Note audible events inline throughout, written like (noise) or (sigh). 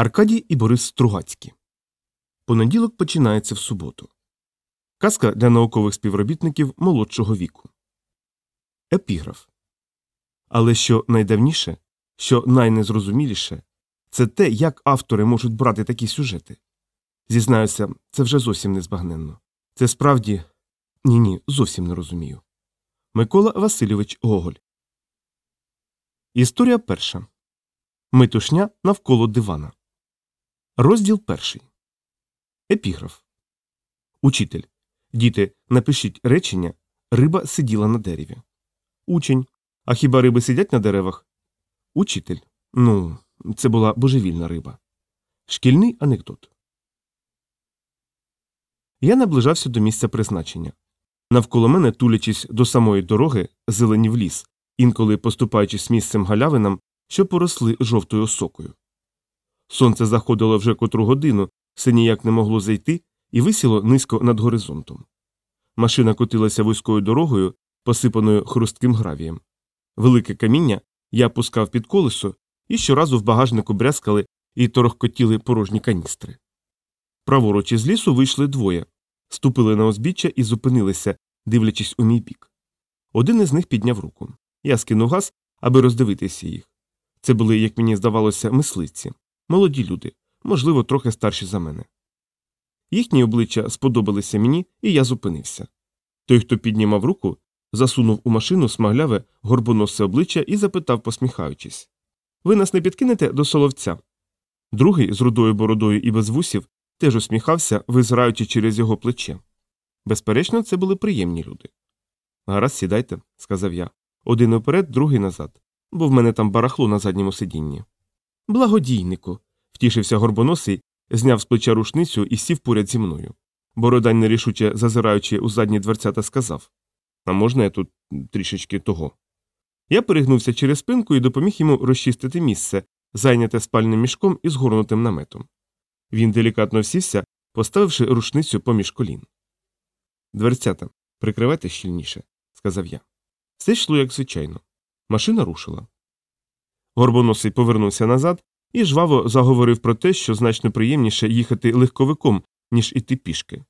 Аркадій і Борис Стругацькі. Понеділок починається в суботу. Казка для наукових співробітників молодшого віку. Епіграф. Але що найдавніше, що найнезрозуміліше, це те, як автори можуть брати такі сюжети. Зізнаюся, це вже зовсім незбагненно. Це справді ні ні, зовсім не розумію. Микола Васильович Гоголь. Історія перша. Метушня навколо дивана. Розділ перший. Епіграф. Учитель. Діти, напишіть речення Риба сиділа на дереві. Учень. А хіба риби сидять на деревах? Учитель. Ну, це була божевільна риба. Шкільний анекдот. Я наближався до місця призначення. Навколо мене, тулячись до самої дороги, зеленів ліс, інколи поступаючись місцем галявинам, що поросли жовтою осокою. Сонце заходило вже котру годину, все ніяк не могло зайти, і висіло низько над горизонтом. Машина котилася вузькою дорогою, посипаною хрустким гравієм. Велике каміння я пускав під колесо, і щоразу в багажнику брязкали і торохкотіли порожні каністри. Праворуч із лісу вийшли двоє, ступили на узбіччя і зупинилися, дивлячись у мій бік. Один із них підняв руку. Я скинув газ, аби роздивитися їх. Це були, як мені здавалося, мисливці, молоді люди, можливо, трохи старші за мене. Їхні обличчя сподобалися мені, і я зупинився. Той, хто піднімав руку, засунув у машину смагляве горбоносе обличчя і запитав, посміхаючись Ви нас не підкинете до соловця? Другий, з рудою бородою і без вусів, теж усміхався, визираючи через його плече. Безперечно, це були приємні люди. Гаразд, сідайте, сказав я. Один уперед, другий назад, бо в мене там барахло на задньому сидінні. Благодійнику. втішився горбоносий, зняв з плеча рушницю і сів поряд зі мною. Бородань, нерішуче зазираючи у задні дверцята, сказав А можна я тут трішечки того? Я перегнувся через спинку і допоміг йому розчистити місце, зайняте спальним мішком і згорнутим наметом. Він делікатно сівся, поставивши рушницю поміж колін. Дверцята, прикривайте щільніше, сказав я. Все йшло, як звичайно. Машина рушила. Горбоносий повернувся назад і жваво заговорив про те, що значно приємніше їхати легковиком, ніж іти пішки.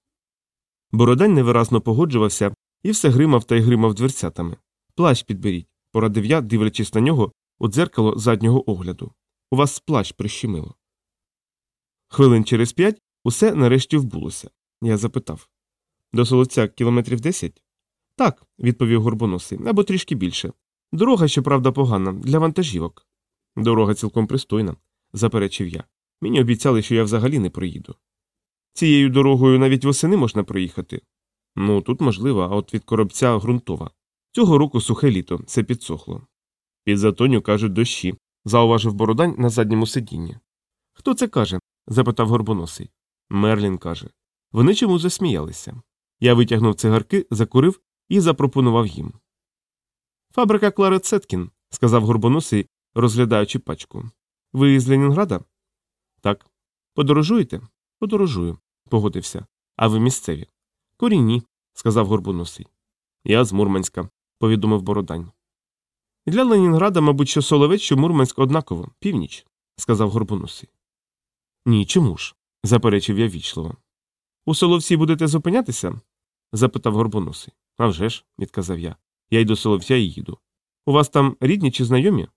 Бородань невиразно погоджувався і все гримав та й гримав дверцятами. Плащ підберіть, порадив я, дивлячись на нього у дзеркало заднього огляду. У вас плащ прищемило. Хвилин через п'ять усе нарешті вбулося. Я запитав До солоця кілометрів десять? Так, відповів горбоносий, або трішки більше. Дорога, щоправда, погана, для вантажівок. Дорога цілком пристойна, заперечив я. Мені обіцяли, що я взагалі не проїду. Цією дорогою навіть восени можна проїхати. Ну, тут можливо, а от від коробця ґрунтова. Цього року сухе літо, це підсохло. Під затоню кажуть дощі, зауважив бородань на задньому сидінні. Хто це каже? запитав горбоносий. Мерлін каже. Вони чому засміялися. Я витягнув цигарки, закурив і запропонував їм. Фабрика Клари Цеткін, сказав горбоносий, розглядаючи пачку. Ви з Ленінграда? Так. Подорожуєте? Подорожую, погодився. А ви місцеві? Корінні, сказав горбоносий. Я з Мурманська, повідомив Бородань. Для Ленінграда, мабуть, що Соловець, що Мурманськ однаково, північ, сказав горбоносий. Ні, чому ж? заперечив я вічливо. У Соловці будете зупинятися? запитав горбоносий. «А вже ж», – відказав я. Я й до Соловця і їду. У вас там рідні чи знайомі?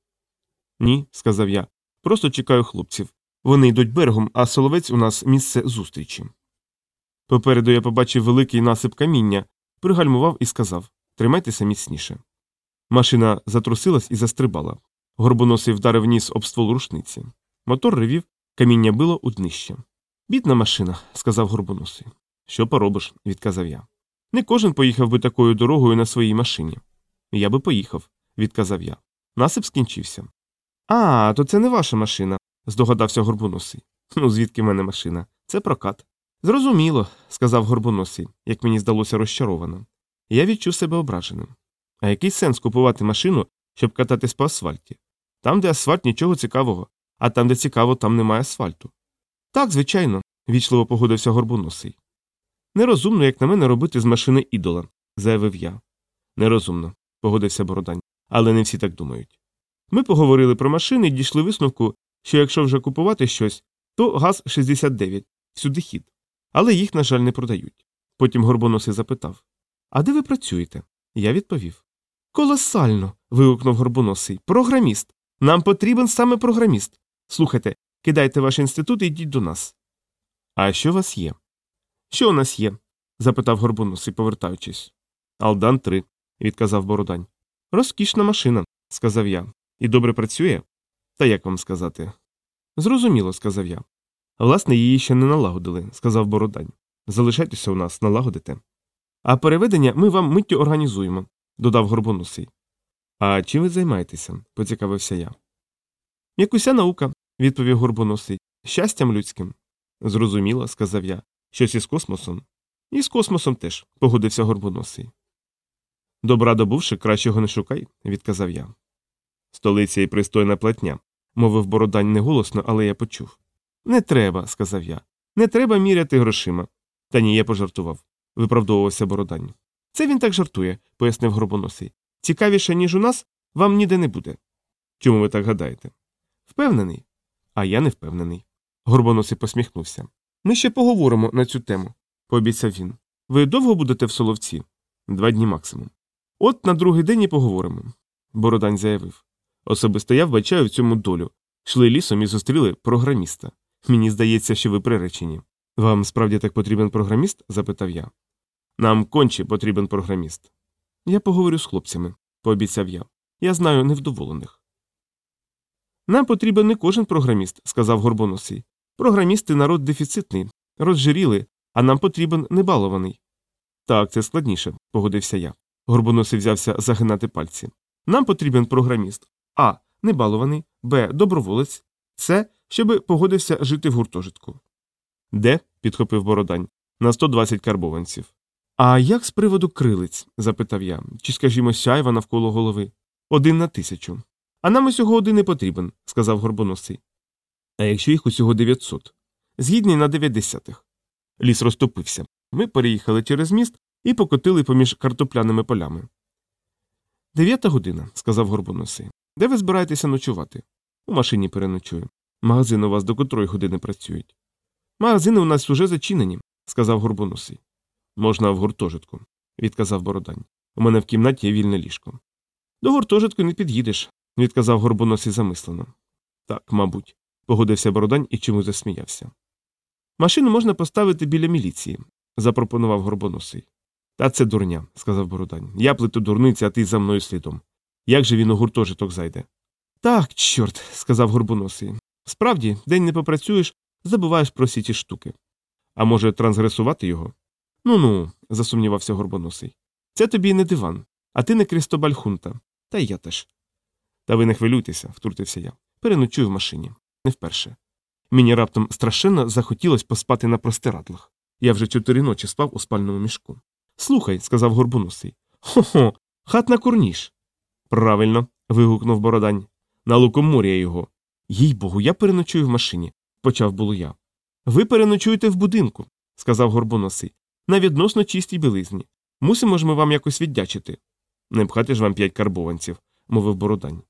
Ні, сказав я. Просто чекаю хлопців. Вони йдуть берегом, а соловець у нас місце зустрічі. Попереду я побачив великий насип каміння, пригальмував і сказав Тримайтеся міцніше. Машина затрусилась і застрибала. Горбоносий вдарив ніс об ствол рушниці. Мотор ревів, каміння било у днище. Бідна машина, сказав Горбоносий. Що поробиш, відказав я. Не кожен поїхав би такою дорогою на своїй машині. Я би поїхав, відказав я. Насип скінчився. А, то це не ваша машина, здогадався Горбоносий. Ну, звідки в мене машина? Це прокат. Зрозуміло, сказав Горбоносий, як мені здалося розчаровано. Я відчув себе ображеним. А який сенс купувати машину, щоб кататись по асфальті? Там, де асфальт, нічого цікавого, а там, де цікаво, там немає асфальту. Так, звичайно, вічливо погодився Горбоносий. Нерозумно, як на мене, робити з машини ідола, заявив я. Нерозумно, погодився Бородань, але не всі так думають. Ми поговорили про машини і дійшли висновку, що якщо вже купувати щось, то газ 69, всюди хід. Але їх, на жаль, не продають. Потім горбоносий запитав А де ви працюєте? Я відповів. Колосально. вигукнув горбоносий. Програміст. Нам потрібен саме програміст. Слухайте, кидайте ваш інститут і йдіть до нас. А що у вас є? Що у нас є? запитав горбоносий, повертаючись. Алдан 3, відказав Бородань. Розкішна машина, сказав я. І добре працює? Та як вам сказати? Зрозуміло, сказав я. Власне, її ще не налагодили, сказав Бородань. Залишайтеся у нас, налагодите. А переведення ми вам миттю організуємо, додав Горбоносий. А чим ви займаєтеся? поцікавився я. Якуся наука, відповів Горбоносий. Щастям людським. Зрозуміло, сказав я. Щось із космосом. І з космосом теж, погодився Горбоносий. Добра добувши, кращого не шукай, відказав я. Столиця і пристойна платня, мовив Бородань неголосно, але я почув. Не треба, сказав я. Не треба міряти грошима. Та ні, я пожартував, виправдовувався Бородань. Це він так жартує, пояснив Горбоносий. Цікавіше, ніж у нас, вам ніде не буде. Чому ви так гадаєте? Впевнений. А я не впевнений. Горбоносий посміхнувся. Ми ще поговоримо на цю тему, пообіцяв він. Ви довго будете в соловці? Два дні максимум. От на другий день і поговоримо. Бородань заявив. Особисто я вбачаю в цьому долю. Шли лісом і зустріли програміста. Мені здається, що ви приречені. Вам справді так потрібен програміст? запитав я. Нам конче потрібен програміст. Я поговорю з хлопцями, пообіцяв я. Я знаю невдоволених. Нам потрібен не кожен програміст, сказав Горбоносий. Програмісти народ дефіцитний, розжиріли, а нам потрібен небалований. Так, це складніше, погодився я. Горбоносий взявся загинати пальці. Нам потрібен програміст А. Небалований, Б. Доброволець, С. Щоби погодився жити в гуртожитку. Де? підхопив Бородань. На 120 карбованців. А як з приводу крилиць? запитав я, чи, скажімо, сяйва навколо голови. Один на тисячу. А нам усього один не потрібен, сказав Горбоносий. А якщо їх усього 900? Згідний на 90-х. Ліс розтопився. Ми переїхали через міст і покотили поміж картопляними полями. Дев'ята година, сказав Горбоносий. Де ви збираєтеся ночувати? У машині переночую. Магазини у вас до котрої години працюють. Магазини у нас уже зачинені, сказав Горбоносий. Можна в гуртожитку, відказав Бородань. У мене в кімнаті є вільне ліжко. До гуртожитку не під'їдеш, відказав Горбоносий замислено. Так, мабуть, погодився Бородань і чомусь засміявся. Машину можна поставити біля міліції, запропонував Горбоносий. Та це дурня, сказав Бородань. Я плету дурниці, а ти за мною слідом. Як же він у гуртожиток зайде? Так, чорт, сказав Горбоносий. Справді, день не попрацюєш, забуваєш про всі ті штуки. А може, трансгресувати його? Ну ну, засумнівався Горбоносий. Це тобі не диван, а ти не Крістобаль Хунта. Та й я теж. Та ви не хвилюйтеся, втрутився я. Переночую в машині. Не вперше. Мені раптом страшенно захотілося поспати на простирадлах. Я вже чотири ночі спав у спальному мішку. Слухай, сказав Горбоносий. Хо-хо, хат на курніш. Правильно. вигукнув Бородань. На лукомор'я його. Їй богу, я переночую в машині, почав було я. Ви переночуєте в будинку, сказав Горбоносий, на відносно чистій білизні. Мусимо ж ми вам якось віддячити. Не пхати ж вам п'ять карбованців, мовив Бородань.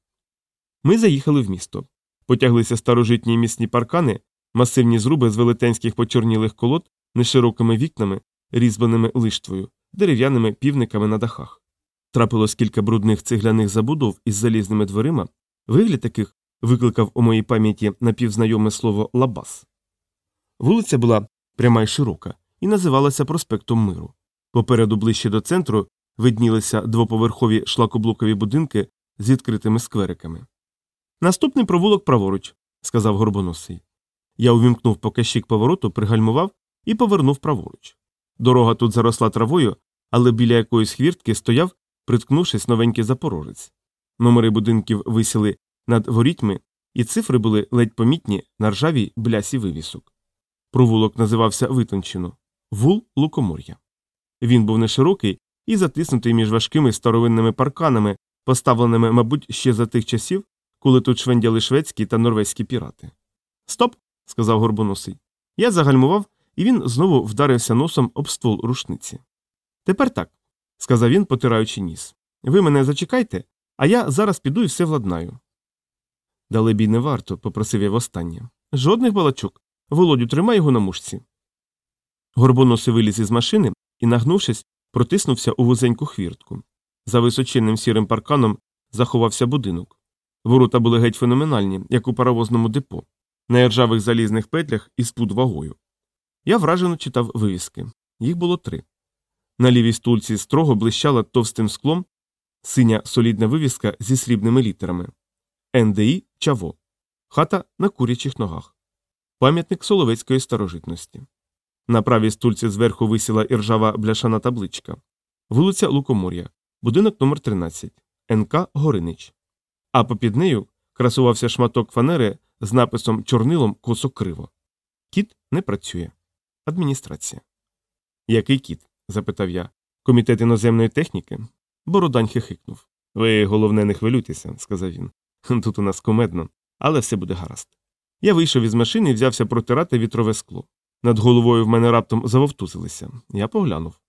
Ми заїхали в місто. Потяглися старожитні місні паркани, масивні зруби з велетенських почорнілих колод, неширокими вікнами, різьбленими лиштвою, дерев'яними півниками на дахах. Трапилось кілька брудних цегляних забудов із залізними дверима, вигляд таких викликав у моїй пам'яті напівзнайоме слово лабаз. Вулиця була пряма й широка і називалася проспектом Миру. Попереду ближче до центру виднілися двоповерхові шлакоблокові будинки з відкритими сквериками. Наступний провулок праворуч, сказав Горбоносий. Я увімкнув показчик повороту, пригальмував і повернув праворуч. Дорога тут заросла травою, але біля якоїсь хвіртки стояв, приткнувшись новенький запорожець. Номери будинків висіли над ворітьми, і цифри були ледь помітні на ржавій блясі вивісок. Провулок називався витончено вул лукомор'я. Він був неширокий і затиснутий між важкими старовинними парканами, поставленими, мабуть, ще за тих часів, коли тут швендяли шведські та норвезькі пірати. Стоп, сказав Горбоносий. Я загальмував, і він знову вдарився носом об ствол рушниці. Тепер так, сказав він, потираючи ніс. Ви мене зачекайте, а я зараз піду і все владнаю. Далебі не варто, попросив я востаннє. Жодних балачок, Володю, тримай його на мушці. Горбоносий виліз із машини і, нагнувшись, протиснувся у вузеньку хвіртку. За височенним сірим парканом заховався будинок. Ворота були геть феноменальні, як у паровозному депо, на іржавих залізних петлях із пуд вагою. Я вражено читав вивіски. Їх було три. На лівій стульці строго блищала товстим склом синя солідна вивіска зі срібними літерами НДІ Чаво. Хата на курячих ногах. Пам'ятник соловецької старожитності. На правій стульці зверху висіла іржава бляшана табличка. Вулиця Лукомор'я. Будинок номер 13 НК Горинич. А попід нею красувався шматок фанери з написом чорнилом косо криво. Кіт не працює. Адміністрація. Який кіт? Запитав я. Комітет іноземної техніки? Бородань хихикнув. Ви, головне, не хвилюйтеся, сказав він. Тут у нас комедно, але все буде гаразд. Я вийшов із машини і взявся протирати вітрове скло. Над головою в мене раптом завовтузилися. Я поглянув.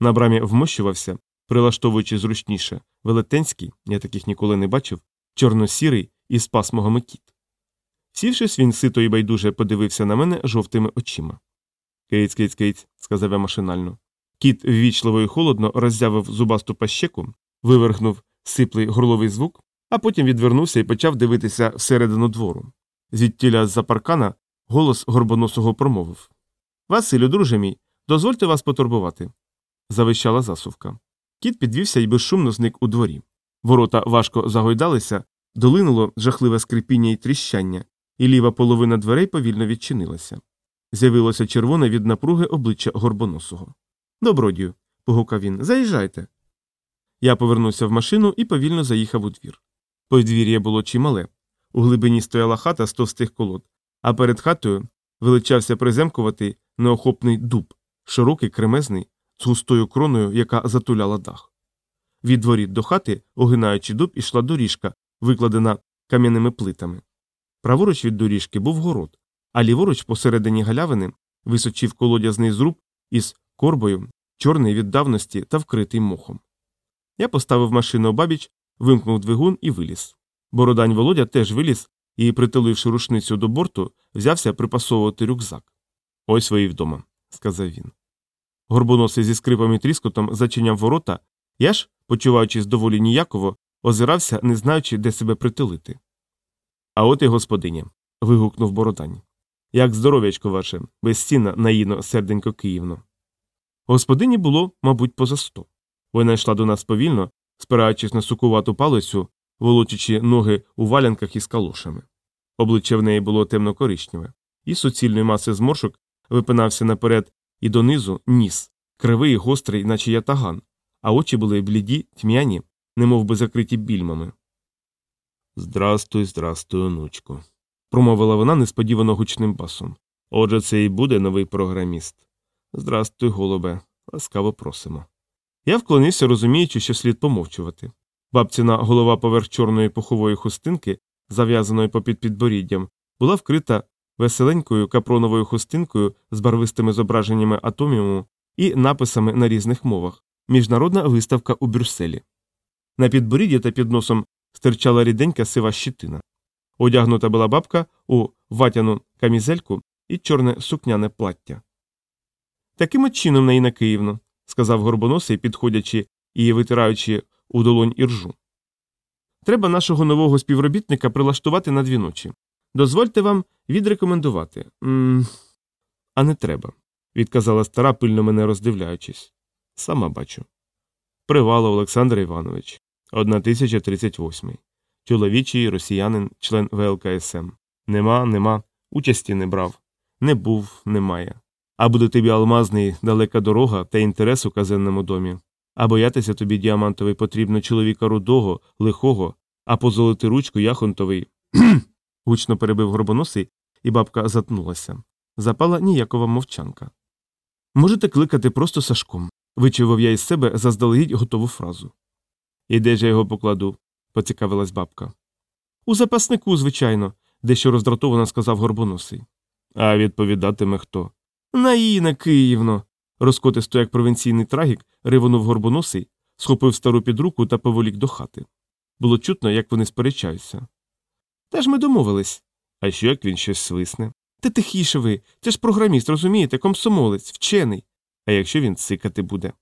На брамі вмощувався, прилаштовуючи зручніше, велетенський, я таких ніколи не бачив, чорно-сірий із пасмогами кіт. Сівшись, він сито і байдуже подивився на мене жовтими очима. Кейць, кейць, кейць, сказав я машинально. Кіт ввічливо і холодно роззявив зубасту пащеку, виверхнув сиплий горловий звук, а потім відвернувся і почав дивитися всередину двору. Звідтіля з-за паркана голос горбоносого промовив Василю, друже мій, дозвольте вас потурбувати. завищала засувка. Кіт підвівся і безшумно зник у дворі. Ворота важко загойдалися, долинуло жахливе скрипіння і тріщання, і ліва половина дверей повільно відчинилася. З'явилося червоне від напруги обличчя горбоносого. Добродію, погукав він, заїжджайте. Я повернувся в машину і повільно заїхав у двір. Подвір'я було чимале. У глибині стояла хата з товстих колод, а перед хатою величався приземкуватий неохопний дуб, широкий кремезний, з густою кроною, яка затуляла дах. Від воріт до хати, огинаючи дуб, ішла доріжка, викладена кам'яними плитами. Праворуч від доріжки був город, а ліворуч посередині галявини височив колодязний зруб із корбою, чорний від давності та вкритий мохом. Я поставив машину обабіч, вимкнув двигун і виліз. Бородань Володя теж виліз і, притуливши рушницю до борту, взявся припасовувати рюкзак. Ось ви і вдома, сказав він. Горбоносий зі скрипом і тріскотом зачиняв ворота, я ж, почуваючись доволі ніяково, озирався, не знаючи, де себе притулити. А от і господиня. вигукнув Бородань. Як здоров'ячко ваше, безцінна, наїно, серденько Київно. Господині було, мабуть, поза сто. Вона йшла до нас повільно, спираючись на сукувату палицю, волочачи ноги у валянках із калошами. Обличчя в неї було темно-коричневе, і суцільної маси зморшок випинався наперед і донизу ніс, кривий, і гострий, наче ятаган, а очі були бліді, тьмяні, немов би закриті більмами. Здрастуй, здрастуй, онучко, промовила вона несподівано гучним басом. Отже, це і буде новий програміст. Здрастуй, голубе, ласкаво просимо. Я вклонився, розуміючи, що слід помовчувати. Бабціна голова поверх чорної пухової хустинки, зав'язаної попід підборіддям, була вкрита веселенькою капроновою хустинкою з барвистими зображеннями атоміуму і написами на різних мовах Міжнародна виставка у Брюсселі. На підборідді та під носом стирчала ріденька сива щитина. Одягнута була бабка у ватяну камізельку і чорне сукняне плаття. Таким чином на Київно, сказав горбоносий, підходячи і витираючи у долонь іржу. Треба нашого нового співробітника прилаштувати на дві ночі. Дозвольте вам відрекомендувати. М -м а не треба, відказала стара, пильно мене роздивляючись. Сама бачу. Привало Олександр Іванович, 1038. Чоловічий росіянин, член ВЛКСМ. Нема, нема, участі не брав. Не був, немає. А буде тобі алмазний далека дорога та інтерес у казенному домі. А боятися тобі діамантовий потрібно чоловіка рудого, лихого, а позолити ручку яхонтовий. (clears throat) гучно перебив горбоносий, і бабка затнулася. Запала ніякова мовчанка. Можете кликати просто Сашком, вичував я із себе заздалегідь готову фразу. І де ж я його покладу? поцікавилась бабка. У запаснику, звичайно, дещо роздратовано сказав горбоносий. А відповідатиме хто? Наїна Київно. Розкотисто, як провінційний трагік, ривонув горбоносий, схопив стару під руку та поволік до хати. Було чутно, як вони сперечаються. Та ж ми домовились. А що як він щось свисне? Та тихіше ви. Це ж програміст, розумієте, комсомолець, вчений. А якщо він цикати буде?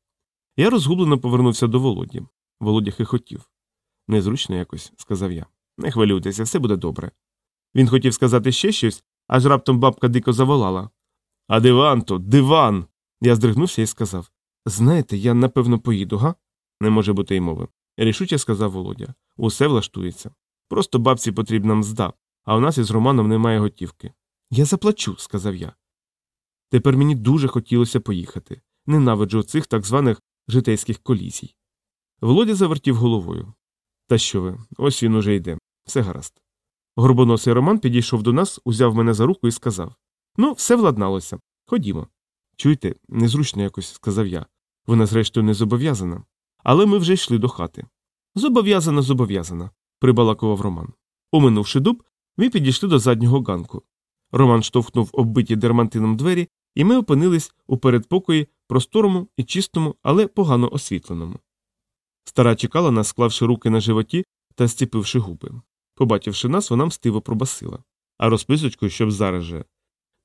Я розгублено повернувся до Володі. Володя хихотів. Незручно якось, сказав я. Не хвилюйтеся, все буде добре. Він хотів сказати ще щось, аж раптом бабка дико заволала. А диван то, диван. Я здригнувся і сказав Знаєте, я напевно поїду, га? Не може бути й мови. Рішуче сказав Володя. Усе влаштується. Просто бабці потрібна мзда, а у нас із Романом немає готівки. Я заплачу, сказав я. Тепер мені дуже хотілося поїхати. Ненавиджу цих так званих житейських колізій. Володя завертів головою. Та що ви, ось він уже йде. Все гаразд. Горбоносий Роман підійшов до нас, узяв мене за руку і сказав Ну, все владналося. Ходімо. Чуйте, незручно якось, сказав я. Вона, зрештою, не зобов'язана. Але ми вже йшли до хати. Зобов'язана, зобов'язана, прибалакував Роман. Уминувши дуб, ми підійшли до заднього ганку. Роман штовхнув оббиті дермантином двері, і ми опинились у передпокої просторому і чистому, але погано освітленому. Стара чекала нас, склавши руки на животі та зціпивши губи. Побачивши нас, вона мстиво пробасила. А розписочку, щоб зараз же.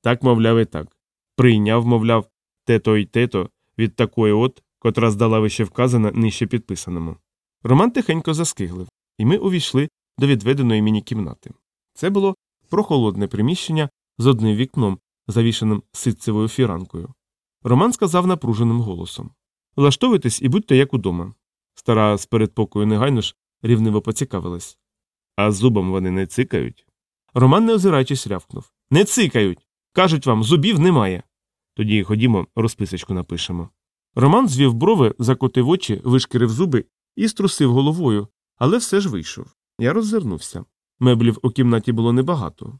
Так, мовляв, і так. Прийняв, мовляв, тето й тето від такої от, котра здала вище вказана нижче підписаному. Роман тихенько заскиглив, і ми увійшли до відведеної мені кімнати. Це було прохолодне приміщення з одним вікном, завішаним ситцевою фіранкою. Роман сказав напруженим голосом Влаштовуйтесь і будьте як удома. Стара з передпокою негайно ж рівниво поцікавилась. А зубом вони не цикають. Роман, не озираючись, рявкнув Не цикають. Кажуть вам, зубів немає. Тоді ходімо, розписочку напишемо. Роман звів брови, закотив очі, вишкірив зуби і струсив головою, але все ж вийшов. Я роззирнувся. Меблів у кімнаті було небагато.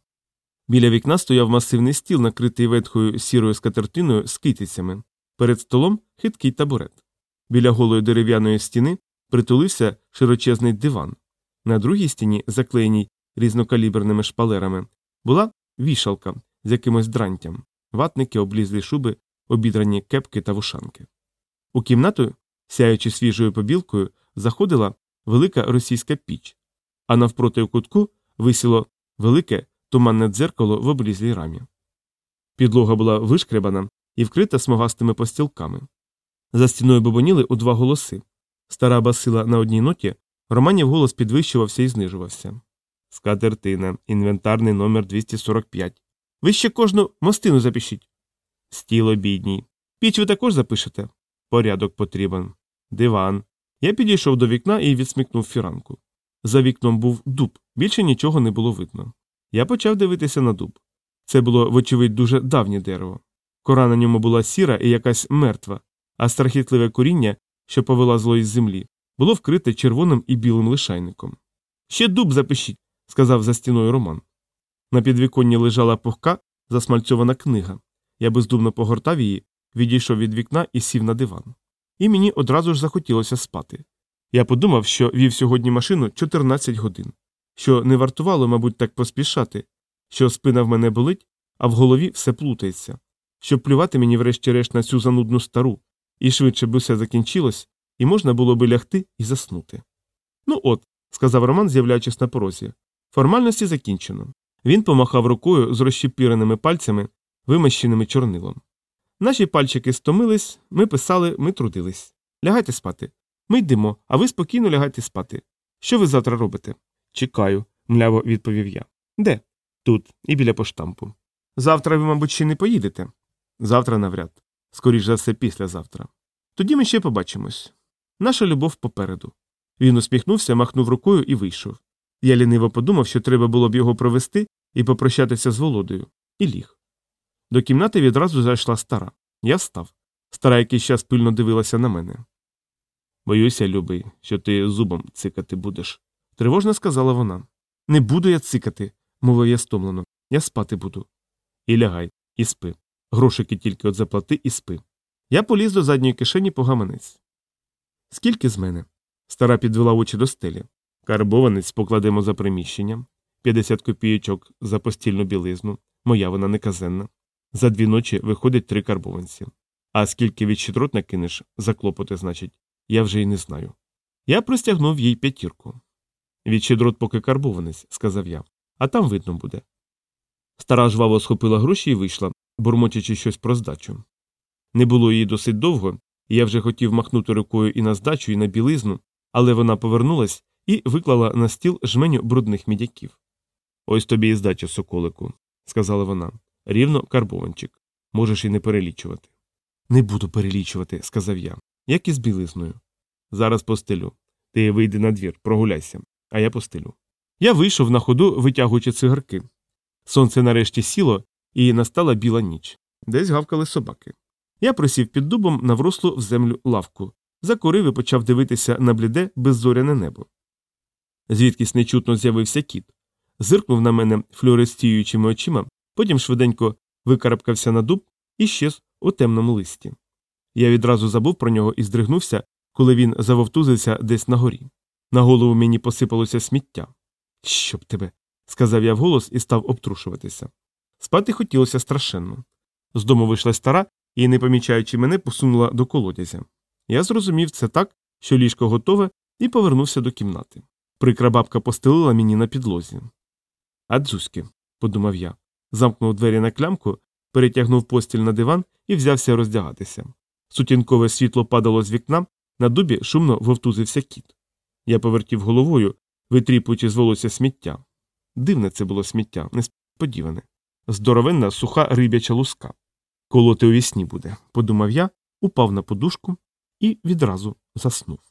Біля вікна стояв масивний стіл, накритий ветхою сірою скатертиною з китицями. Перед столом хиткий табурет. Біля голої дерев'яної стіни притулився широчезний диван. На другій стіні, заклеєній різнокаліберними шпалерами, була вішалка з якимось дрантям, ватники, облізлі шуби, обідрані кепки та вушанки. У кімнату, сяючи свіжою побілкою, заходила велика російська піч, а навпроти у кутку висіло велике туманне дзеркало в облізлій рамі. Підлога була вишкребана і вкрита смугастими постілками. За стіною бобоніли у два голоси. Стара басила на одній ноті, Романів голос підвищувався і знижувався. Скатертина, інвентарний номер 245. Ви ще кожну мостину запишіть. Стіл обідній. Піч ви також запишете? Порядок потрібен. Диван. Я підійшов до вікна і відсмикнув фіранку. За вікном був дуб, більше нічого не було видно. Я почав дивитися на дуб. Це було, вочевидь, дуже давнє дерево. Кора на ньому була сіра і якась мертва, а страхітливе коріння, що повилазло із землі, було вкрите червоним і білим лишайником. Ще дуб запишіть, сказав за стіною Роман. На підвіконні лежала пухка, засмальцьована книга. Я бездумно погортав її, відійшов від вікна і сів на диван. І мені одразу ж захотілося спати. Я подумав, що вів сьогодні машину 14 годин, що не вартувало, мабуть, так поспішати, що спина в мене болить, а в голові все плутається, щоб плювати мені врешті-решт на цю занудну стару, і швидше б усе закінчилось, і можна було би лягти і заснути. Ну от, сказав Роман, з'являючись на порозі. Формальності закінчено. Він помахав рукою з розщепіреними пальцями, вимащеними чорнилом. Наші пальчики стомились, ми писали, ми трудились. Лягайте спати. Ми йдемо, а ви спокійно лягайте спати. Що ви завтра робите? Чекаю, мляво відповів я. Де? Тут, і біля поштампу. Завтра ви, мабуть, ще не поїдете. Завтра навряд. Скоріш за все, післязавтра. Тоді ми ще побачимось. Наша любов попереду. Він усміхнувся, махнув рукою і вийшов. Я ліниво подумав, що треба було б його провести і попрощатися з володою, і ліг. До кімнати відразу зайшла стара. Я встав. Стара якийсь час пильно дивилася на мене. Боюся, любий, що ти зубом цикати будеш, тривожно сказала вона. Не буду я цикати, мовив я стомлено. Я спати буду. І лягай, і спи. Грошики тільки от заплати і спи. Я поліз до задньої кишені по гаманець. Скільки з мене? Стара підвела очі до стелі. Карбованець покладемо за приміщення, 50 копійочок за постільну білизну, моя вона не казенна. За дві ночі виходить три карбованці. А скільки від щедрот накинеш, за клопоти, значить, я вже й не знаю. Я простягнув їй п'ятірку. Від поки карбованець, сказав я, а там видно буде. Стара жваво схопила гроші і вийшла, бурмочучи щось про здачу. Не було її досить довго, і я вже хотів махнути рукою і на здачу, і на білизну, але вона повернулась і виклала на стіл жменю брудних мідяків. Ось тобі і здача, соколику, сказала вона. Рівно карбованчик. Можеш і не перелічувати. Не буду перелічувати, сказав я, як і з білизною. Зараз постелю. Ти вийди на двір, прогуляйся, а я постелю. Я вийшов на ходу, витягуючи цигарки. Сонце нарешті сіло, і настала біла ніч. Десь гавкали собаки. Я присів під дубом на врослу в землю лавку, закурив і почав дивитися на бліде беззоряне небо. Звідкись нечутно з'явився кіт. Зиркнув на мене флюоресціюючими очима, потім швиденько викарабкався на дуб і щез у темному листі. Я відразу забув про нього і здригнувся, коли він завовтузився десь на горі. На голову мені посипалося сміття. Щоб тебе, сказав я вголос і став обтрушуватися. Спати хотілося страшенно. З дому вийшла стара і, не помічаючи мене, посунула до колодязя. Я зрозумів це так, що ліжко готове, і повернувся до кімнати. Прикра бабка постелила мені на підлозі. Адзуськи, подумав я, замкнув двері на клямку, перетягнув постіль на диван і взявся роздягатися. Сутінкове світло падало з вікна, на дубі шумно вовтузився кіт. Я повертів головою, витріпуючи з волосся сміття. Дивне це було сміття, несподіване. Здоровенна суха рибяча луска. Колоти у вісні буде, подумав я, упав на подушку і відразу заснув.